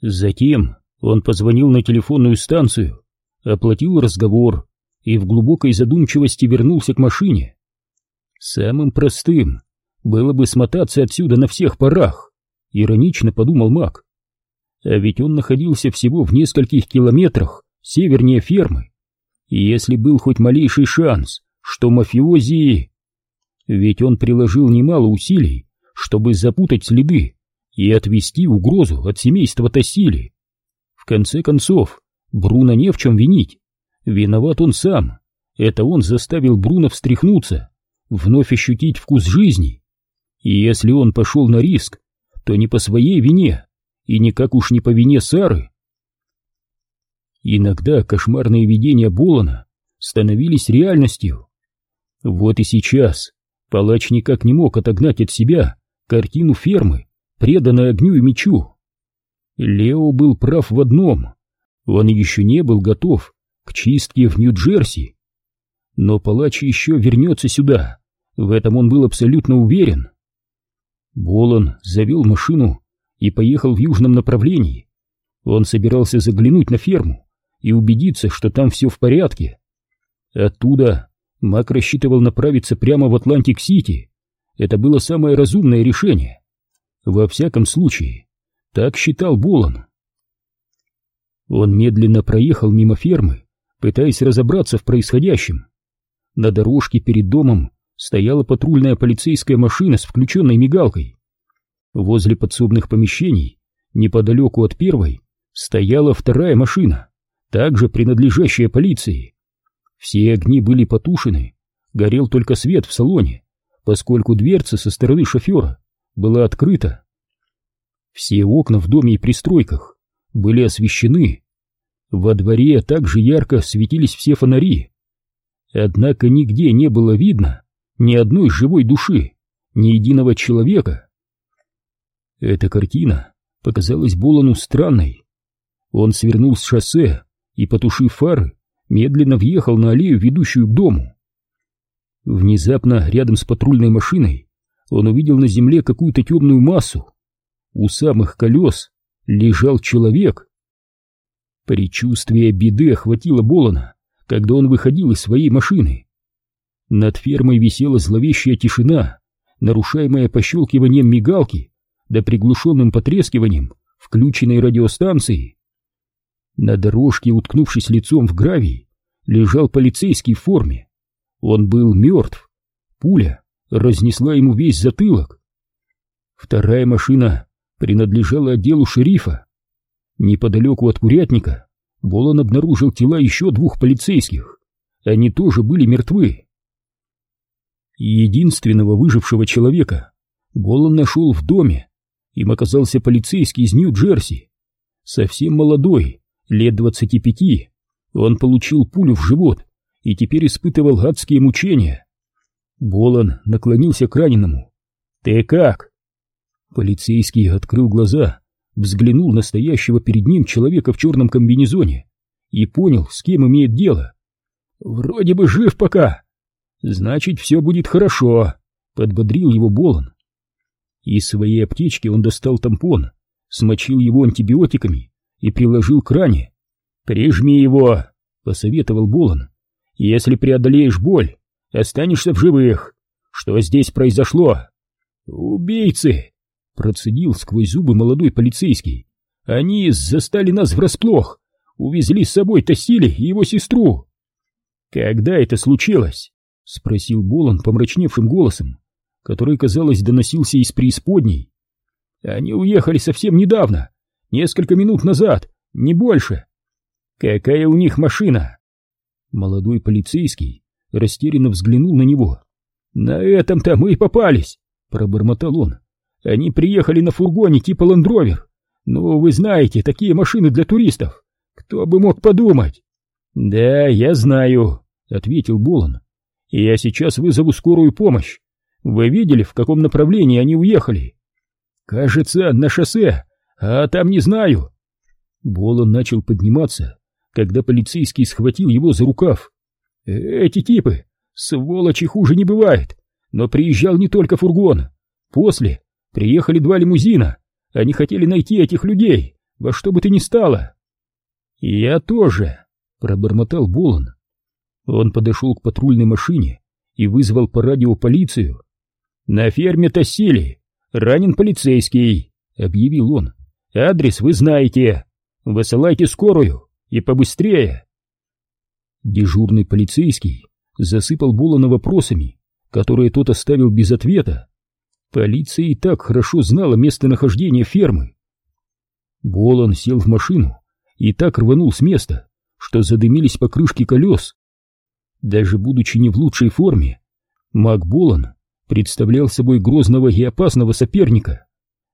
Затем он позвонил на телефонную станцию, оплатил разговор и в глубокой задумчивости вернулся к машине. Самым простым было бы смотаться отсюда на всех парах, иронично подумал Мак. А ведь он находился всего в нескольких километрах севернее фермы. И если был хоть малейший шанс, что мафиози... Ведь он приложил немало усилий, чтобы запутать следы и отвести угрозу от семейства Тассили. В конце концов, Бруно не в чем винить. Виноват он сам. Это он заставил Бруно встряхнуться, вновь ощутить вкус жизни. И если он пошел на риск, то не по своей вине, и никак уж не по вине Сары. Иногда кошмарные видения Болона становились реальностью. Вот и сейчас палач никак не мог отогнать от себя картину фермы, преданной огню и мечу. Лео был прав в одном. Он еще не был готов к чистке в Нью-Джерси. Но палач еще вернется сюда, в этом он был абсолютно уверен. Болон завел машину и поехал в южном направлении. Он собирался заглянуть на ферму и убедиться, что там все в порядке. Оттуда Мак рассчитывал направиться прямо в Атлантик-Сити. Это было самое разумное решение. Во всяком случае, так считал Болон. Он медленно проехал мимо фермы, пытаясь разобраться в происходящем. На дорожке перед домом стояла патрульная полицейская машина с включенной мигалкой. Возле подсобных помещений, неподалеку от первой, стояла вторая машина, также принадлежащая полиции. Все огни были потушены, горел только свет в салоне, поскольку дверца со стороны шофера была открыта. Все окна в доме и пристройках были освещены. Во дворе также ярко светились все фонари. Однако нигде не было видно ни одной живой души, ни единого человека. Эта картина показалась Болону странной. Он свернул с шоссе и, потушив фары, медленно въехал на аллею, ведущую к дому. Внезапно, рядом с патрульной машиной, он увидел на земле какую-то темную массу. У самых колес лежал человек. Предчувствие беды охватило Болона, когда он выходил из своей машины. Над фермой висела зловещая тишина, нарушаемая пощелкиванием мигалки да приглушенным потрескиванием включенной радиостанции. На дорожке, уткнувшись лицом в гравий, лежал полицейский в форме. Он был мертв. Пуля разнесла ему весь затылок. Вторая машина принадлежала отделу шерифа. Неподалеку от курятника Болон обнаружил тела еще двух полицейских. Они тоже были мертвы. Единственного выжившего человека Болон нашел в доме. Им оказался полицейский из Нью-Джерси. Совсем молодой, лет двадцати пяти. Он получил пулю в живот и теперь испытывал адские мучения. Болон наклонился к раненому. «Ты как?» Полицейский открыл глаза, взглянул на стоящего перед ним человека в черном комбинезоне и понял, с кем имеет дело. «Вроде бы жив пока», «Значит, все будет хорошо», — подбодрил его Болон. Из своей аптечки он достал тампон, смочил его антибиотиками и приложил к ране. «Прижми его», — посоветовал Болон. «Если преодолеешь боль, останешься в живых. Что здесь произошло?» «Убийцы!» — процедил сквозь зубы молодой полицейский. «Они застали нас врасплох, увезли с собой Тосили и его сестру». «Когда это случилось?» — спросил Болон помрачневшим голосом, который, казалось, доносился из преисподней. «Они уехали совсем недавно, несколько минут назад, не больше. Какая у них машина?» Молодой полицейский растерянно взглянул на него. «На этом-то мы и попались», — пробормотал он. «Они приехали на фургоне типа ландровер. Ну, вы знаете, такие машины для туристов. Кто бы мог подумать?» «Да, я знаю», — ответил Болон я сейчас вызову скорую помощь. Вы видели, в каком направлении они уехали? Кажется, на шоссе, а там не знаю. Болон начал подниматься, когда полицейский схватил его за рукав. Эти типы, сволочи хуже не бывает, но приезжал не только фургон. После приехали два лимузина. Они хотели найти этих людей, во что бы то ни стало. Я тоже, пробормотал Болон. Он подошел к патрульной машине и вызвал по радио полицию. На ферме тосили. Ранен полицейский, объявил он. Адрес вы знаете. Высылайте скорую и побыстрее. Дежурный полицейский засыпал Болона вопросами, которые тот оставил без ответа. Полиция и так хорошо знала местонахождение фермы. Болон сел в машину и так рванул с места, что задымились покрышки колес. Даже будучи не в лучшей форме, Мак Болон представлял собой грозного и опасного соперника.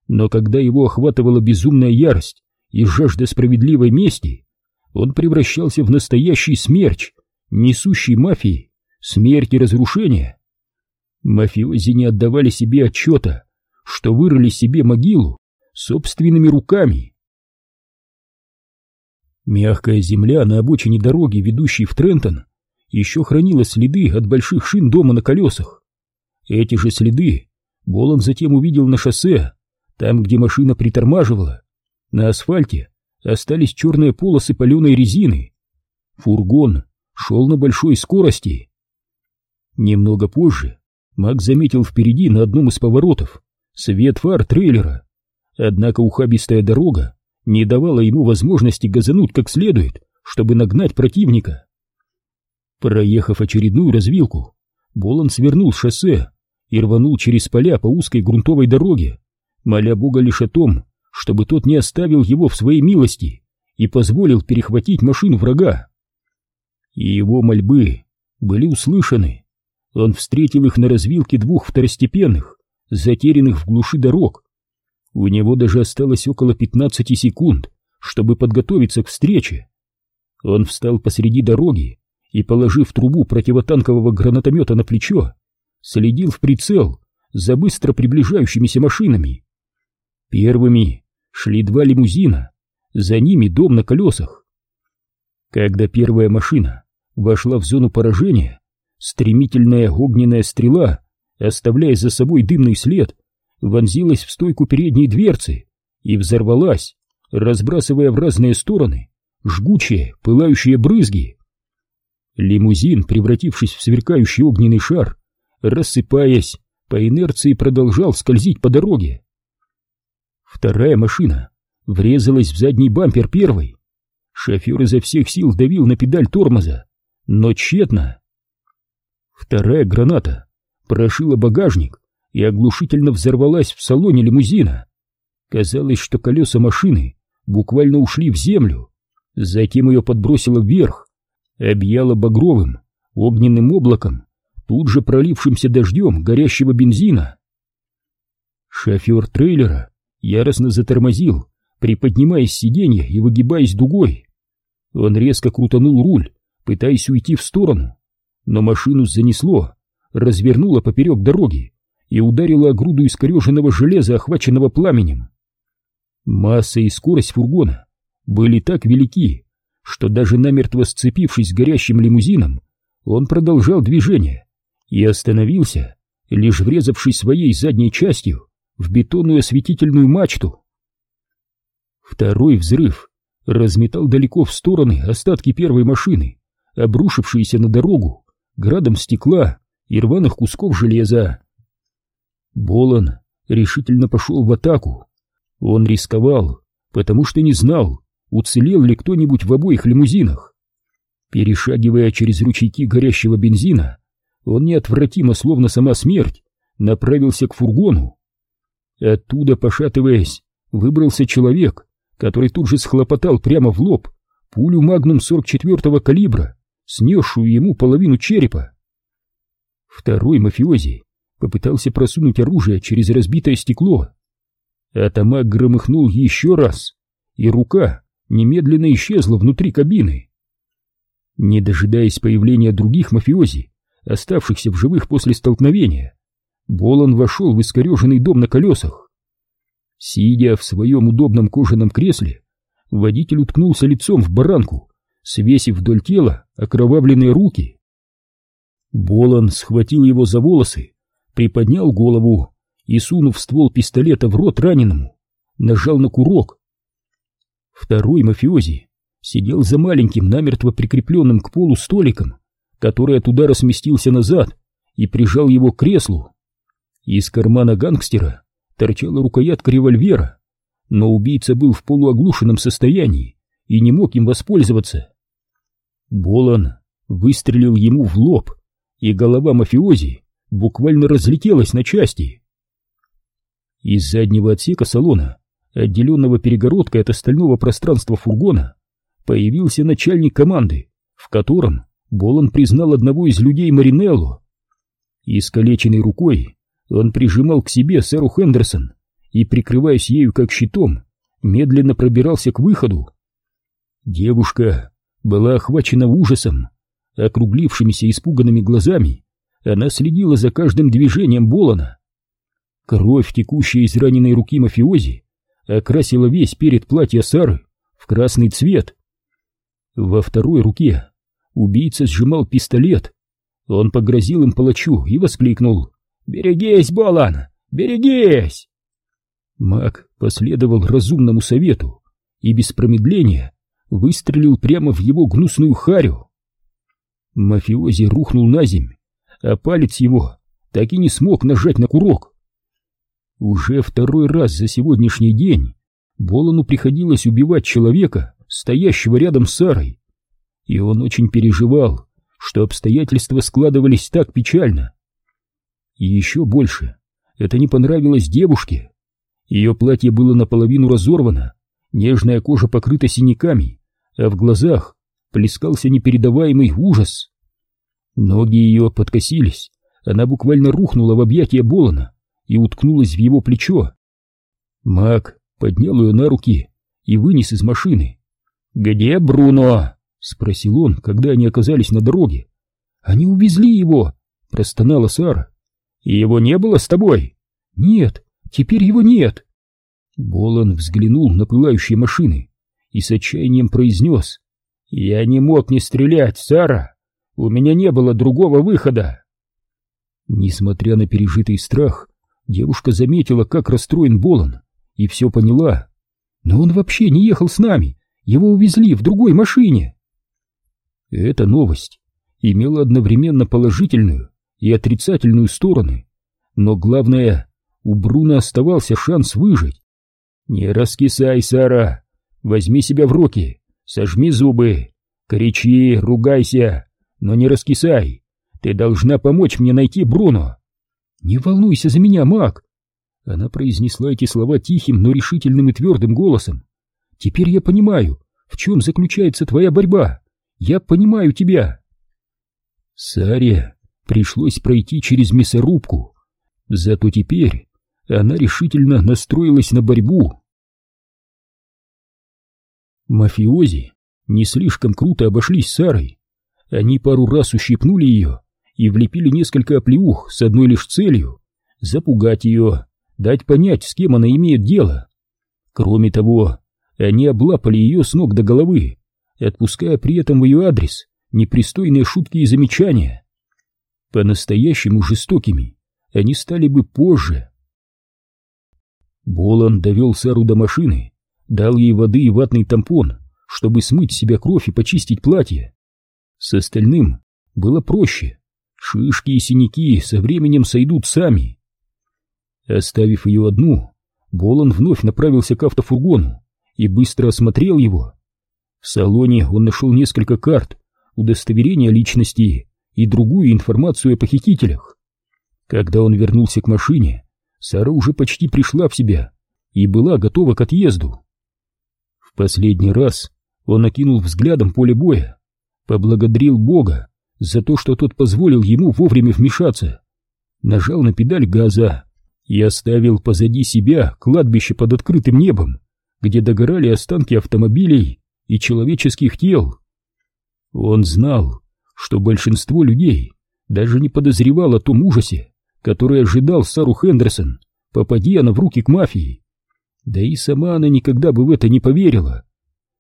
Но когда его охватывала безумная ярость и жажда справедливой мести, он превращался в настоящий смерч, несущий мафии смерть и разрушение. Мафиози не отдавали себе отчета, что вырыли себе могилу собственными руками. Мягкая земля на обочине дороги, ведущей в Трентон, еще хранила следы от больших шин дома на колесах. Эти же следы Болон затем увидел на шоссе, там, где машина притормаживала. На асфальте остались черные полосы паленой резины. Фургон шел на большой скорости. Немного позже Мак заметил впереди на одном из поворотов свет фар трейлера. Однако ухабистая дорога не давала ему возможности газануть как следует, чтобы нагнать противника. Проехав очередную развилку, Болон свернул шоссе и рванул через поля по узкой грунтовой дороге, моля Бога лишь о том, чтобы тот не оставил его в своей милости и позволил перехватить машину врага. И его мольбы были услышаны. Он встретил их на развилке двух второстепенных, затерянных в глуши дорог. У него даже осталось около 15 секунд, чтобы подготовиться к встрече. Он встал посреди дороги и, положив трубу противотанкового гранатомета на плечо, следил в прицел за быстро приближающимися машинами. Первыми шли два лимузина, за ними дом на колесах. Когда первая машина вошла в зону поражения, Стремительная огненная стрела, оставляя за собой дымный след, вонзилась в стойку передней дверцы и взорвалась, разбрасывая в разные стороны жгучие, пылающие брызги. Лимузин, превратившись в сверкающий огненный шар, рассыпаясь, по инерции продолжал скользить по дороге. Вторая машина врезалась в задний бампер первой. Шофер изо всех сил давил на педаль тормоза, но тщетно. Вторая граната прошила багажник и оглушительно взорвалась в салоне лимузина. Казалось, что колеса машины буквально ушли в землю. Затем ее подбросило вверх, объяло багровым, огненным облаком, тут же пролившимся дождем горящего бензина. Шофер трейлера яростно затормозил, приподнимаясь с сиденья и выгибаясь дугой. Он резко крутанул руль, пытаясь уйти в сторону, но машину занесло, развернуло поперек дороги и ударило о груду искореженного железа, охваченного пламенем. Масса и скорость фургона были так велики, что даже намертво сцепившись с горящим лимузином, он продолжал движение и остановился, лишь врезавшись своей задней частью в бетонную осветительную мачту. Второй взрыв разметал далеко в стороны остатки первой машины, обрушившиеся на дорогу градом стекла и рваных кусков железа. Болон решительно пошел в атаку. Он рисковал, потому что не знал, уцелел ли кто-нибудь в обоих лимузинах. Перешагивая через ручейки горящего бензина, он неотвратимо, словно сама смерть, направился к фургону. Оттуда, пошатываясь, выбрался человек, который тут же схлопотал прямо в лоб пулю магнум 44-го калибра снесшую ему половину черепа. Второй мафиози попытался просунуть оружие через разбитое стекло. Атамак громыхнул еще раз, и рука немедленно исчезла внутри кабины. Не дожидаясь появления других мафиози, оставшихся в живых после столкновения, Болон вошел в искореженный дом на колесах. Сидя в своем удобном кожаном кресле, водитель уткнулся лицом в баранку свесив вдоль тела окровавленные руки. Болон схватил его за волосы, приподнял голову и, сунув ствол пистолета в рот раненому, нажал на курок. Второй мафиози сидел за маленьким, намертво прикрепленным к полу столиком, который от удара сместился назад и прижал его к креслу. Из кармана гангстера торчала рукоятка револьвера, но убийца был в полуоглушенном состоянии и не мог им воспользоваться. Болон выстрелил ему в лоб, и голова мафиози буквально разлетелась на части. Из заднего отсека салона, отделенного перегородкой от остального пространства фургона, появился начальник команды, в котором Болон признал одного из людей Маринелло. Искалеченной рукой он прижимал к себе сэру Хендерсон и, прикрываясь ею как щитом, медленно пробирался к выходу. Девушка была охвачена ужасом, округлившимися испуганными глазами, она следила за каждым движением Болона. Кровь, текущая из раненой руки мафиози, окрасила весь перед платья Сары в красный цвет. Во второй руке убийца сжимал пистолет. Он погрозил им палачу и воскликнул «Берегись, Болан! Берегись!» Маг последовал разумному совету и без промедления выстрелил прямо в его гнусную харю. Мафиози рухнул на земь, а палец его так и не смог нажать на курок. Уже второй раз за сегодняшний день Болону приходилось убивать человека, стоящего рядом с Сарой, и он очень переживал, что обстоятельства складывались так печально. И еще больше это не понравилось девушке. Ее платье было наполовину разорвано, нежная кожа покрыта синяками, а в глазах плескался непередаваемый ужас. Ноги ее подкосились, она буквально рухнула в объятия Болона и уткнулась в его плечо. Мак поднял ее на руки и вынес из машины. «Где Бруно?» — спросил он, когда они оказались на дороге. «Они увезли его!» — простонала Сара. «И его не было с тобой?» «Нет, теперь его нет!» Болон взглянул на пылающие машины и с отчаянием произнес. «Я не мог не стрелять, Сара! У меня не было другого выхода!» Несмотря на пережитый страх, девушка заметила, как расстроен Болон, и все поняла. «Но он вообще не ехал с нами! Его увезли в другой машине!» Эта новость имела одновременно положительную и отрицательную стороны, но главное, у Бруна оставался шанс выжить. «Не раскисай, Сара! Возьми себя в руки, сожми зубы, кричи, ругайся, но не раскисай. Ты должна помочь мне найти Бруно. Не волнуйся за меня, Мак. Она произнесла эти слова тихим, но решительным и твердым голосом. Теперь я понимаю, в чем заключается твоя борьба. Я понимаю тебя. Саре пришлось пройти через мясорубку. Зато теперь она решительно настроилась на борьбу. Мафиози не слишком круто обошлись с Сарой. Они пару раз ущипнули ее и влепили несколько оплеух с одной лишь целью — запугать ее, дать понять, с кем она имеет дело. Кроме того, они облапали ее с ног до головы, отпуская при этом в ее адрес непристойные шутки и замечания. По-настоящему жестокими они стали бы позже. Болон довел Сару до машины, дал ей воды и ватный тампон, чтобы смыть с себя кровь и почистить платье. С остальным было проще. Шишки и синяки со временем сойдут сами. Оставив ее одну, Болон вновь направился к автофургону и быстро осмотрел его. В салоне он нашел несколько карт, удостоверения личности и другую информацию о похитителях. Когда он вернулся к машине, Сара уже почти пришла в себя и была готова к отъезду. В последний раз он окинул взглядом поле боя поблагодарил Бога за то, что тот позволил ему вовремя вмешаться, нажал на педаль газа и оставил позади себя кладбище под открытым небом, где догорали останки автомобилей и человеческих тел. Он знал, что большинство людей даже не подозревало о том ужасе, который ожидал Сару Хендерсон, попади она в руки к мафии. Да и сама она никогда бы в это не поверила.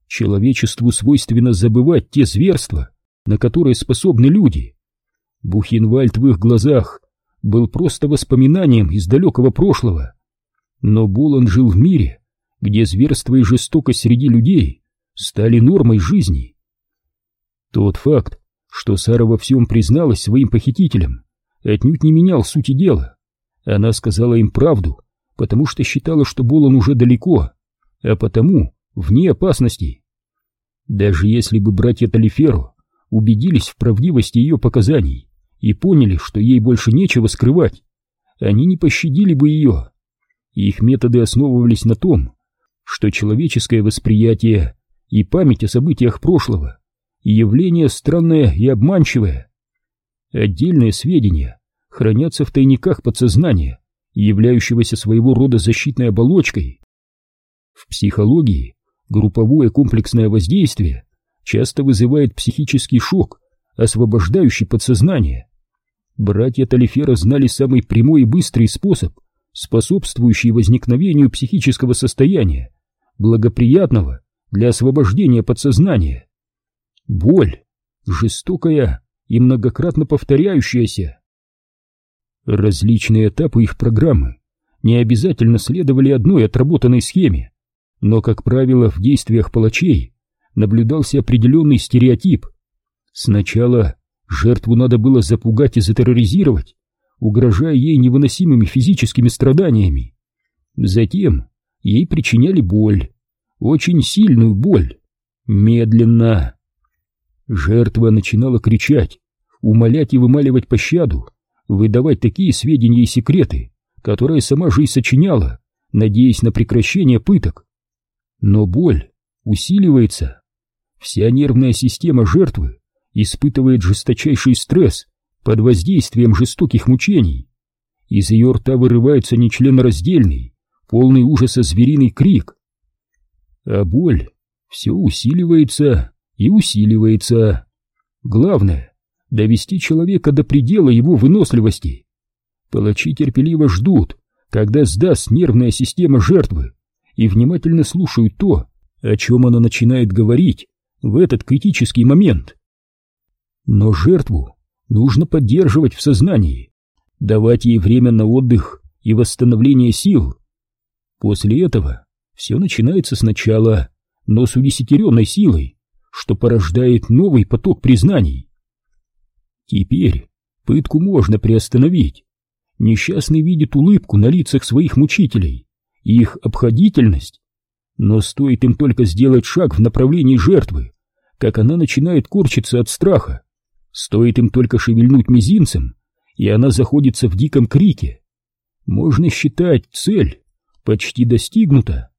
Человечеству свойственно забывать те зверства, на которые способны люди. Бухенвальд в их глазах был просто воспоминанием из далекого прошлого. Но Булан жил в мире, где зверство и жестокость среди людей стали нормой жизни. Тот факт, что Сара во всем призналась своим похитителям, отнюдь не менял сути дела. Она сказала им правду, потому что считала, что Болон уже далеко, а потому вне опасности. Даже если бы братья Талиферу убедились в правдивости ее показаний и поняли, что ей больше нечего скрывать, они не пощадили бы ее. Их методы основывались на том, что человеческое восприятие и память о событиях прошлого явление странное и обманчивое. Отдельные сведения хранятся в тайниках подсознания, являющегося своего рода защитной оболочкой. В психологии групповое комплексное воздействие часто вызывает психический шок, освобождающий подсознание. Братья Талифера знали самый прямой и быстрый способ, способствующий возникновению психического состояния, благоприятного для освобождения подсознания. Боль, жестокая и многократно повторяющаяся. Различные этапы их программы не обязательно следовали одной отработанной схеме, но, как правило, в действиях палачей наблюдался определенный стереотип. Сначала жертву надо было запугать и затерроризировать, угрожая ей невыносимыми физическими страданиями. Затем ей причиняли боль, очень сильную боль, медленно. Жертва начинала кричать, умолять и вымаливать пощаду, выдавать такие сведения и секреты, которые сама жизнь сочиняла, надеясь на прекращение пыток. Но боль усиливается. Вся нервная система жертвы испытывает жесточайший стресс под воздействием жестоких мучений. Из ее рта вырывается нечленораздельный, полный ужаса звериный крик. А боль все усиливается и усиливается. Главное — довести человека до предела его выносливости. Палачи терпеливо ждут, когда сдаст нервная система жертвы, и внимательно слушают то, о чем она начинает говорить в этот критический момент. Но жертву нужно поддерживать в сознании, давать ей время на отдых и восстановление сил. После этого все начинается сначала, но с удесятеренной силой, что порождает новый поток признаний. Теперь пытку можно приостановить. Несчастный видит улыбку на лицах своих мучителей, их обходительность. Но стоит им только сделать шаг в направлении жертвы, как она начинает корчиться от страха. Стоит им только шевельнуть мизинцем, и она заходится в диком крике. Можно считать, цель почти достигнута.